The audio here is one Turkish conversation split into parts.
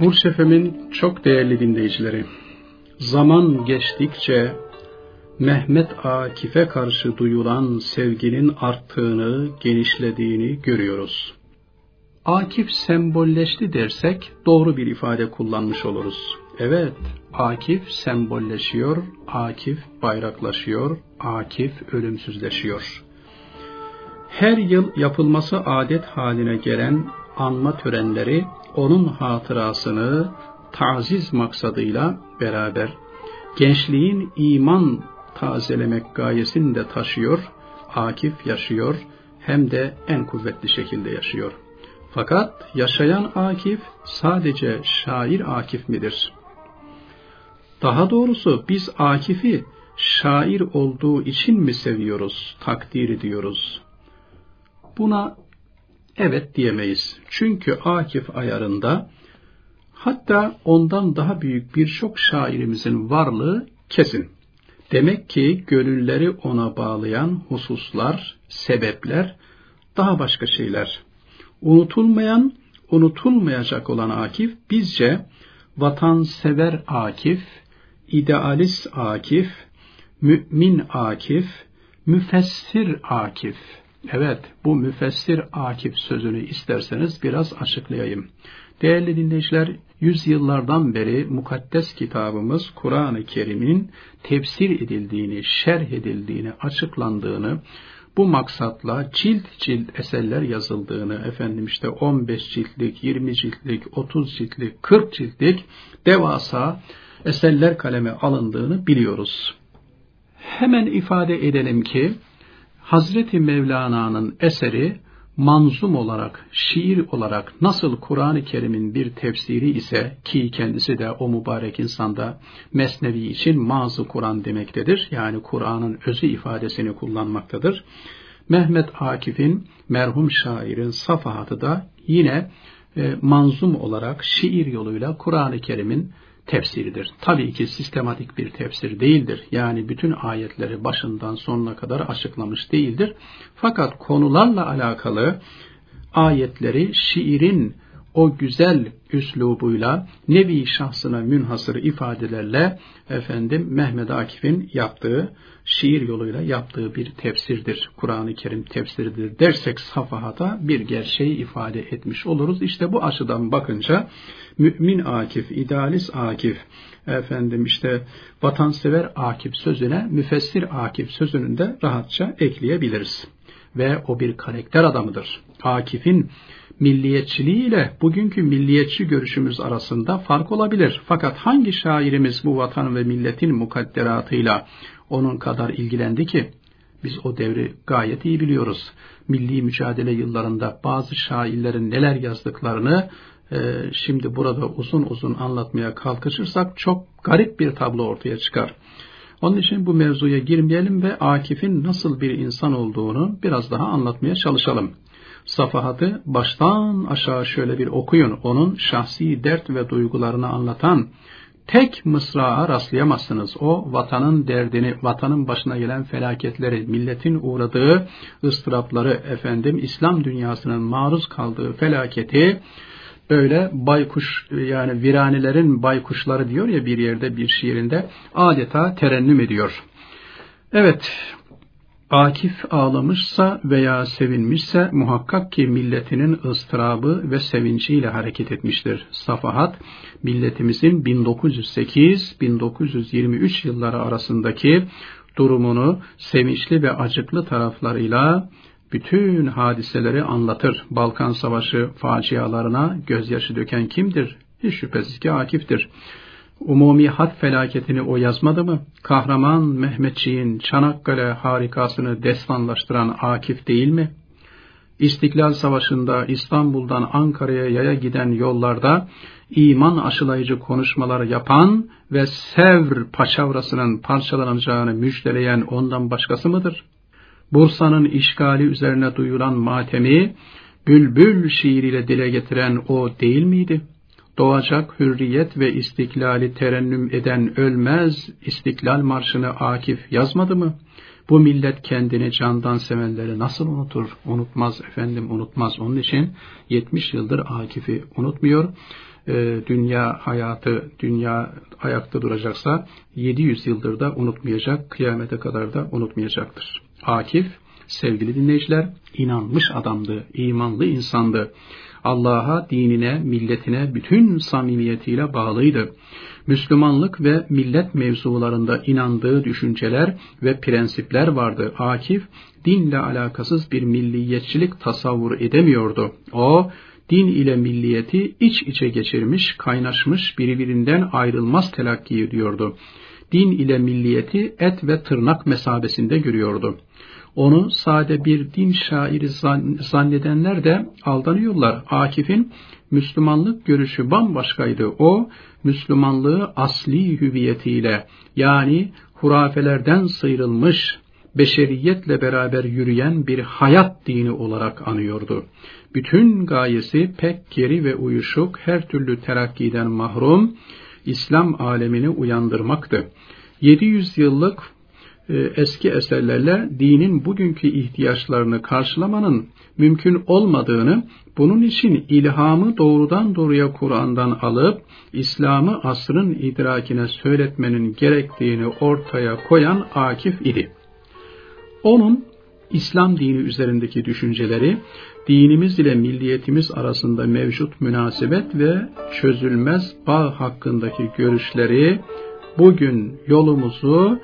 Burç çok değerli dinleyicileri, zaman geçtikçe Mehmet Akif'e karşı duyulan sevginin arttığını, genişlediğini görüyoruz. Akif sembolleşti dersek doğru bir ifade kullanmış oluruz. Evet, Akif sembolleşiyor, Akif bayraklaşıyor, Akif ölümsüzleşiyor. Her yıl yapılması adet haline gelen anma törenleri onun hatırasını taziz maksadıyla beraber gençliğin iman tazelemek gayesini de taşıyor, Akif yaşıyor hem de en kuvvetli şekilde yaşıyor. Fakat yaşayan Akif sadece şair Akif midir? Daha doğrusu biz Akif'i şair olduğu için mi seviyoruz, takdir ediyoruz? Buna evet diyemeyiz. Çünkü Akif ayarında hatta ondan daha büyük birçok şairimizin varlığı kesin. Demek ki gönülleri ona bağlayan hususlar, sebepler, daha başka şeyler. Unutulmayan, unutulmayacak olan Akif bizce vatansever Akif, idealist Akif, mümin Akif, müfessir Akif. Evet, bu müfessir Akif sözünü isterseniz biraz açıklayayım. Değerli dinleyiciler, yüzyıllardan beri mukaddes kitabımız Kur'an-ı Kerim'in tefsir edildiğini, şerh edildiğini, açıklandığını, bu maksatla cilt cilt eserler yazıldığını, efendim işte 15 ciltlik, 20 ciltlik, 30 ciltlik, 40 ciltlik devasa eserler kaleme alındığını biliyoruz. Hemen ifade edelim ki Hazreti Mevlana'nın eseri manzum olarak, şiir olarak nasıl Kur'an-ı Kerim'in bir tefsiri ise ki kendisi de o mübarek insanda Mesnevi için mazı Kur'an demektedir. Yani Kur'an'ın özü ifadesini kullanmaktadır. Mehmet Akif'in merhum şairin safahatı da yine e, manzum olarak şiir yoluyla Kur'an-ı Kerim'in tefsiridir. Tabii ki sistematik bir tefsir değildir. Yani bütün ayetleri başından sonuna kadar açıklamış değildir. Fakat konularla alakalı ayetleri şiirin o güzel üslubuyla nevi şahsına münhasır ifadelerle efendim Mehmet Akif'in yaptığı şiir yoluyla yaptığı bir tefsirdir. Kur'an-ı Kerim tefsiridir dersek safahata bir gerçeği ifade etmiş oluruz. İşte bu açıdan bakınca mümin Akif, idealist Akif, efendim işte vatansever Akif sözüne müfessir Akif sözünü de rahatça ekleyebiliriz. Ve o bir karakter adamıdır. Akif'in milliyetçiliğiyle bugünkü milliyetçi görüşümüz arasında fark olabilir. Fakat hangi şairimiz bu vatan ve milletin mukadderatıyla onun kadar ilgilendi ki? Biz o devri gayet iyi biliyoruz. Milli mücadele yıllarında bazı şairlerin neler yazdıklarını e, şimdi burada uzun uzun anlatmaya kalkışırsak çok garip bir tablo ortaya çıkar. Onun için bu mevzuya girmeyelim ve Akif'in nasıl bir insan olduğunu biraz daha anlatmaya çalışalım. Safahatı baştan aşağı şöyle bir okuyun. Onun şahsi dert ve duygularını anlatan tek mısrağa rastlayamazsınız. O vatanın derdini, vatanın başına gelen felaketleri, milletin uğradığı ıstırapları, efendim İslam dünyasının maruz kaldığı felaketi böyle baykuş yani viranilerin baykuşları diyor ya bir yerde bir şiirinde adeta terennüm ediyor. Evet Akif ağlamışsa veya sevinmişse muhakkak ki milletinin ıstırabı ve sevinciyle hareket etmiştir. Safahat, milletimizin 1908-1923 yılları arasındaki durumunu sevinçli ve acıklı taraflarıyla bütün hadiseleri anlatır. Balkan Savaşı facialarına gözyaşı döken kimdir? Hiç şüphesiz ki Akif'tir. Umumi hat felaketini o yazmadı mı? Kahraman Mehmetçiğin Çanakkale harikasını destanlaştıran Akif değil mi? İstiklal Savaşı'nda İstanbul'dan Ankara'ya yaya giden yollarda iman aşılayıcı konuşmalar yapan ve Sevr paçavrasının parçalanacağını müjdeleyen ondan başkası mıdır? Bursa'nın işgali üzerine duyulan matemi, bülbül şiiriyle dile getiren o değil miydi?'' Doğacak hürriyet ve istiklali terennüm eden ölmez istiklal marşını Akif yazmadı mı? Bu millet kendini candan sevenleri nasıl unutur? Unutmaz efendim unutmaz. Onun için 70 yıldır Akif'i unutmuyor. e, dünya hayatı, dünya ayakta duracaksa 700 yıldır da unutmayacak, kıyamete kadar da unutmayacaktır. Akif, sevgili dinleyiciler, inanmış adamdı, imanlı insandı. Allah'a, dinine, milletine bütün samimiyetiyle bağlıydı. Müslümanlık ve millet mevzularında inandığı düşünceler ve prensipler vardı. Akif, dinle alakasız bir milliyetçilik tasavvur edemiyordu. O, din ile milliyeti iç içe geçirmiş, kaynaşmış, birbirinden ayrılmaz telakki ediyordu. Din ile milliyeti et ve tırnak mesabesinde görüyordu. Onu sade bir din şairi zannedenler de aldanıyorlar. Akif'in Müslümanlık görüşü bambaşkaydı. O, Müslümanlığı asli hüviyetiyle yani hurafelerden sıyrılmış, beşeriyetle beraber yürüyen bir hayat dini olarak anıyordu. Bütün gayesi pek geri ve uyuşuk, her türlü terakkiden mahrum, İslam alemini uyandırmaktı. 700 yıllık eski eserlerle dinin bugünkü ihtiyaçlarını karşılamanın mümkün olmadığını, bunun için ilhamı doğrudan doğruya Kur'an'dan alıp İslam'ı asrın idrakine söyletmenin gerektiğini ortaya koyan Akif idi. Onun İslam dini üzerindeki düşünceleri, dinimiz ile milliyetimiz arasında mevcut münasebet ve çözülmez bağ hakkındaki görüşleri bugün yolumuzu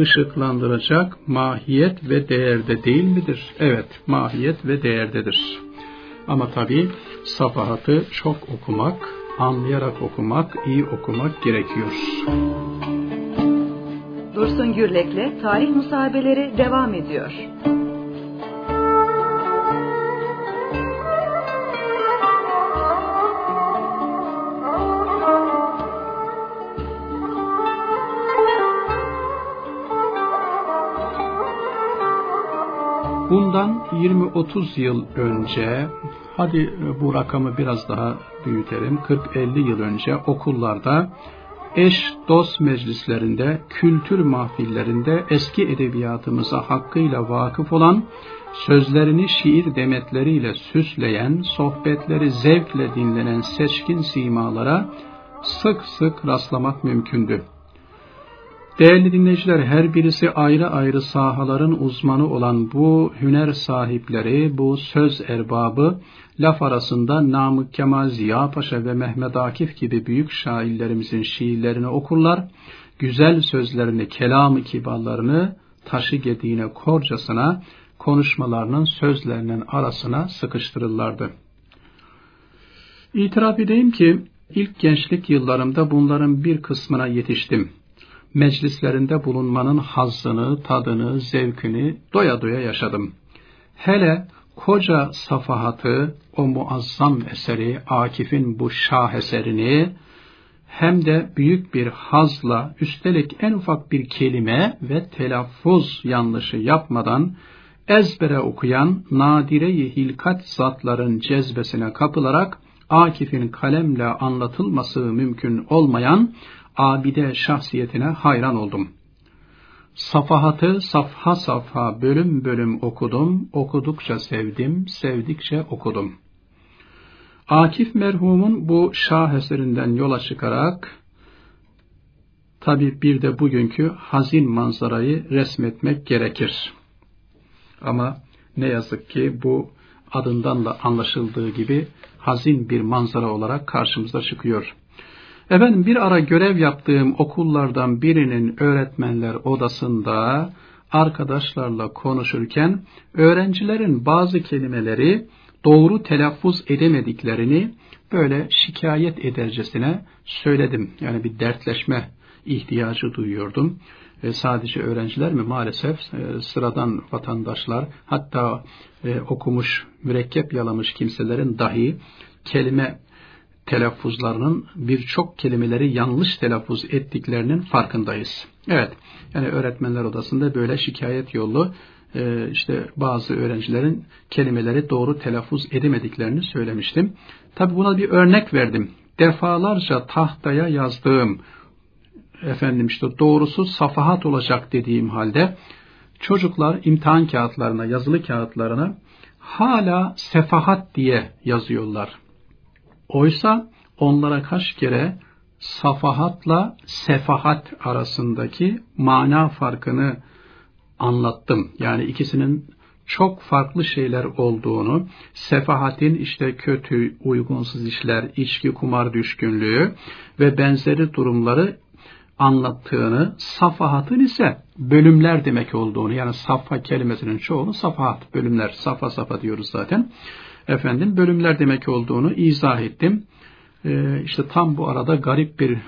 ışıklandıracak mahiyet ve değerde değil midir? Evet, mahiyet ve değerdedir. Ama tabi safahatı çok okumak, anlayarak okumak, iyi okumak gerekiyor. Dursun Gürlek'le Tarih Musabeleri devam ediyor. Bundan 20-30 yıl önce, hadi bu rakamı biraz daha büyütelim, 40-50 yıl önce okullarda eş dost meclislerinde, kültür mahfillerinde eski edebiyatımıza hakkıyla vakıf olan, sözlerini şiir demetleriyle süsleyen, sohbetleri zevkle dinlenen seçkin simalara sık sık rastlamak mümkündü. Değerli dinleyiciler her birisi ayrı ayrı sahaların uzmanı olan bu hüner sahipleri, bu söz erbabı, laf arasında Namık Kemal Ziya Paşa ve Mehmet Akif gibi büyük şairlerimizin şiirlerini okurlar, güzel sözlerini, kelam-ı kibarlarını taşı gediğine korcasına, konuşmalarının sözlerinin arasına sıkıştırırlardı. İtiraf edeyim ki ilk gençlik yıllarımda bunların bir kısmına yetiştim meclislerinde bulunmanın hazzını, tadını, zevkini doya doya yaşadım. Hele koca safahatı, o muazzam eseri, Akif'in bu şah eserini, hem de büyük bir hazla, üstelik en ufak bir kelime ve telaffuz yanlışı yapmadan, ezbere okuyan nadire-i hilkat zatların cezbesine kapılarak, Akif'in kalemle anlatılması mümkün olmayan abide şahsiyetine hayran oldum. Safahatı safha safha bölüm bölüm okudum, okudukça sevdim, sevdikçe okudum. Akif merhumun bu şah eserinden yola çıkarak, tabi bir de bugünkü hazin manzarayı resmetmek gerekir. Ama ne yazık ki bu adından da anlaşıldığı gibi hazin bir manzara olarak karşımıza çıkıyor. Efendim bir ara görev yaptığım okullardan birinin öğretmenler odasında arkadaşlarla konuşurken öğrencilerin bazı kelimeleri doğru telaffuz edemediklerini böyle şikayet edercesine söyledim. Yani bir dertleşme ihtiyacı duyuyordum. E, sadece öğrenciler mi? Maalesef e, sıradan vatandaşlar hatta e, okumuş, mürekkep yalamış kimselerin dahi kelime telaffuzlarının birçok kelimeleri yanlış telaffuz ettiklerinin farkındayız. Evet, yani öğretmenler odasında böyle şikayet yolu e, işte bazı öğrencilerin kelimeleri doğru telaffuz edemediklerini söylemiştim. Tabi buna bir örnek verdim. Defalarca tahtaya yazdığım efendim işte doğrusu safahat olacak dediğim halde çocuklar imtihan kağıtlarına, yazılı kağıtlarına hala sefahat diye yazıyorlar. Oysa onlara kaç kere safahatla sefahat arasındaki mana farkını anlattım. Yani ikisinin çok farklı şeyler olduğunu, sefahatin işte kötü, uygunsuz işler, içki, kumar düşkünlüğü ve benzeri durumları anlattığını, safahatın ise bölümler demek olduğunu, yani safa kelimesinin çoğunu safahat, bölümler, safa safa diyoruz zaten. Efendim, bölümler demek olduğunu izah ettim. Ee, işte tam bu arada garip bir e,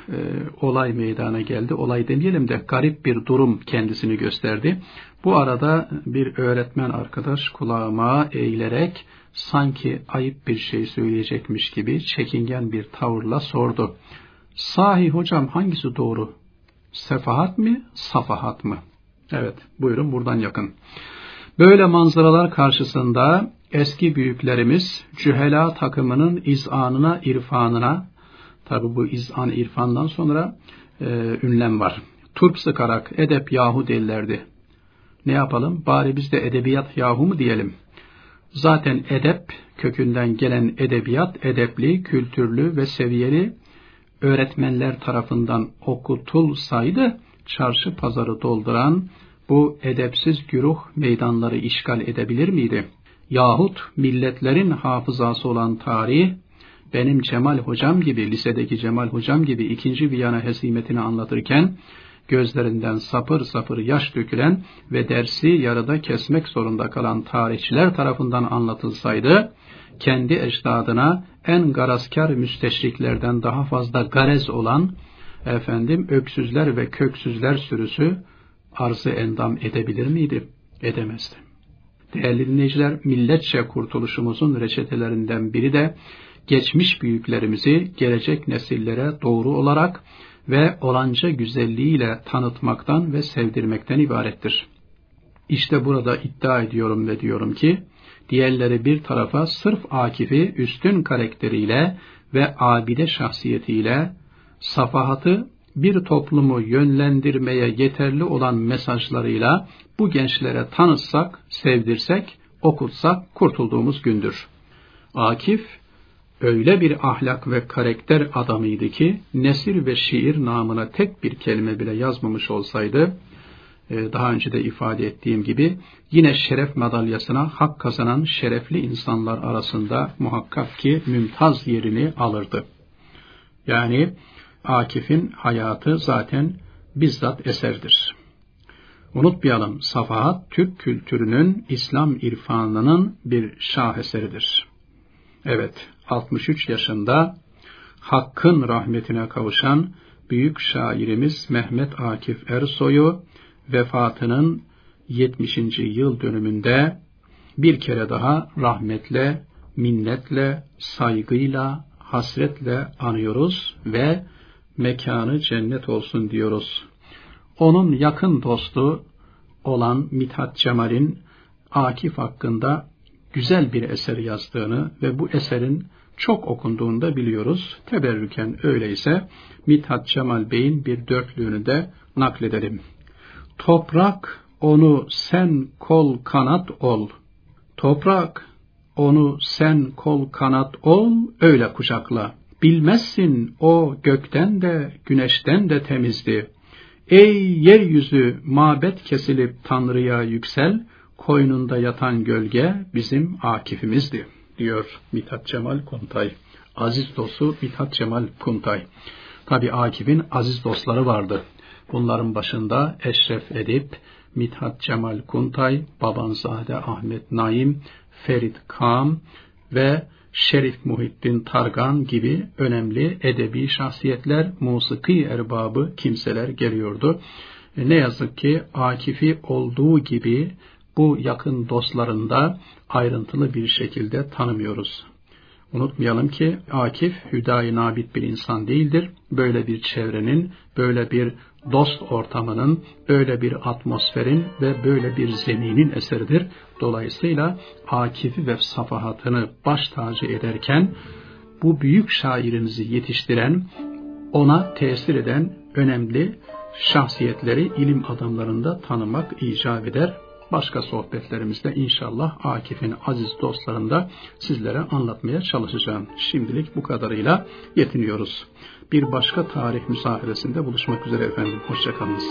olay meydana geldi. Olay demeyelim de garip bir durum kendisini gösterdi. Bu arada bir öğretmen arkadaş kulağıma eğilerek sanki ayıp bir şey söyleyecekmiş gibi çekingen bir tavırla sordu. Sahi hocam hangisi doğru? Sefahat mi, safahat mı? Evet, buyurun buradan yakın. Böyle manzaralar karşısında eski büyüklerimiz cühela takımının izanına, irfanına, tabi bu izan irfandan sonra e, ünlem var. Turp sıkarak edep yahu derlerdi. Ne yapalım? Bari biz de edebiyat yahu mu diyelim? Zaten edep, kökünden gelen edebiyat, edepli, kültürlü ve seviyeli öğretmenler tarafından okutulsaydı, çarşı pazarı dolduran bu edepsiz güruh meydanları işgal edebilir miydi? Yahut milletlerin hafızası olan tarih, benim Cemal hocam gibi, lisedeki Cemal hocam gibi ikinci Viyana hesimetini anlatırken, gözlerinden sapır sapır yaş dökülen ve dersi yarıda kesmek zorunda kalan tarihçiler tarafından anlatılsaydı, kendi ecdadına en garazkar müsteşriklerden daha fazla garez olan efendim öksüzler ve köksüzler sürüsü arzı endam edebilir miydi? Edemezdi. Değerli dinleyiciler, milletçe kurtuluşumuzun reçetelerinden biri de geçmiş büyüklerimizi gelecek nesillere doğru olarak ve olanca güzelliğiyle tanıtmaktan ve sevdirmekten ibarettir. İşte burada iddia ediyorum ve diyorum ki, diğerleri bir tarafa sırf Akif'i üstün karakteriyle ve abide şahsiyetiyle safahatı bir toplumu yönlendirmeye yeterli olan mesajlarıyla bu gençlere tanıtsak, sevdirsek, okutsak kurtulduğumuz gündür. Akif öyle bir ahlak ve karakter adamıydı ki nesir ve şiir namına tek bir kelime bile yazmamış olsaydı e, daha önce de ifade ettiğim gibi yine şeref madalyasına hak kazanan şerefli insanlar arasında muhakkak ki mümtaz yerini alırdı. Yani Akif'in hayatı zaten bizzat eserdir. Unutmayalım, Safahat Türk kültürünün, İslam irfanının bir şaheseridir. Evet, 63 yaşında Hakk'ın rahmetine kavuşan büyük şairimiz Mehmet Akif Ersoy'u vefatının 70. yıl dönümünde bir kere daha rahmetle, minnetle, saygıyla, hasretle anıyoruz ve mekanı cennet olsun diyoruz. Onun yakın dostu olan Mithat Cemal'in Akif hakkında güzel bir eser yazdığını ve bu eserin çok okunduğunu da biliyoruz. Teberrüken öyleyse Mithat Cemal Bey'in bir dörtlüğünü de nakledelim. Toprak onu sen kol kanat ol. Toprak onu sen kol kanat ol öyle kuşakla. Bilmezsin o gökten de güneşten de temizdi. Ey yeryüzü mabet kesilip Tanrı'ya yüksel, koynunda yatan gölge bizim akifimizdi, diyor Mithat Cemal Kuntay. Aziz dostu Mithat Cemal Kuntay. Tabi Akif'in aziz dostları vardı. Bunların başında Eşref Edip, Mithat Cemal Kuntay, Babanzade Ahmet Naim, Ferit Kam ve Şerif Muhittin Targan gibi önemli edebi şahsiyetler, musiki erbabı kimseler geliyordu. E, ne yazık ki Akif'i olduğu gibi bu yakın dostlarında ayrıntılı bir şekilde tanımıyoruz. Unutmayalım ki Akif hüdayi nabit bir insan değildir. Böyle bir çevrenin, böyle bir dost ortamının, böyle bir atmosferin ve böyle bir zeminin eseridir. Dolayısıyla Akif'i ve safahatını baş tacı ederken bu büyük şairimizi yetiştiren, ona tesir eden önemli şahsiyetleri ilim adamlarında tanımak icap eder. Başka sohbetlerimizde inşallah Akif'in aziz dostlarında sizlere anlatmaya çalışacağım. Şimdilik bu kadarıyla yetiniyoruz. Bir başka tarih müsaadesinde buluşmak üzere efendim. Hoşçakalınız.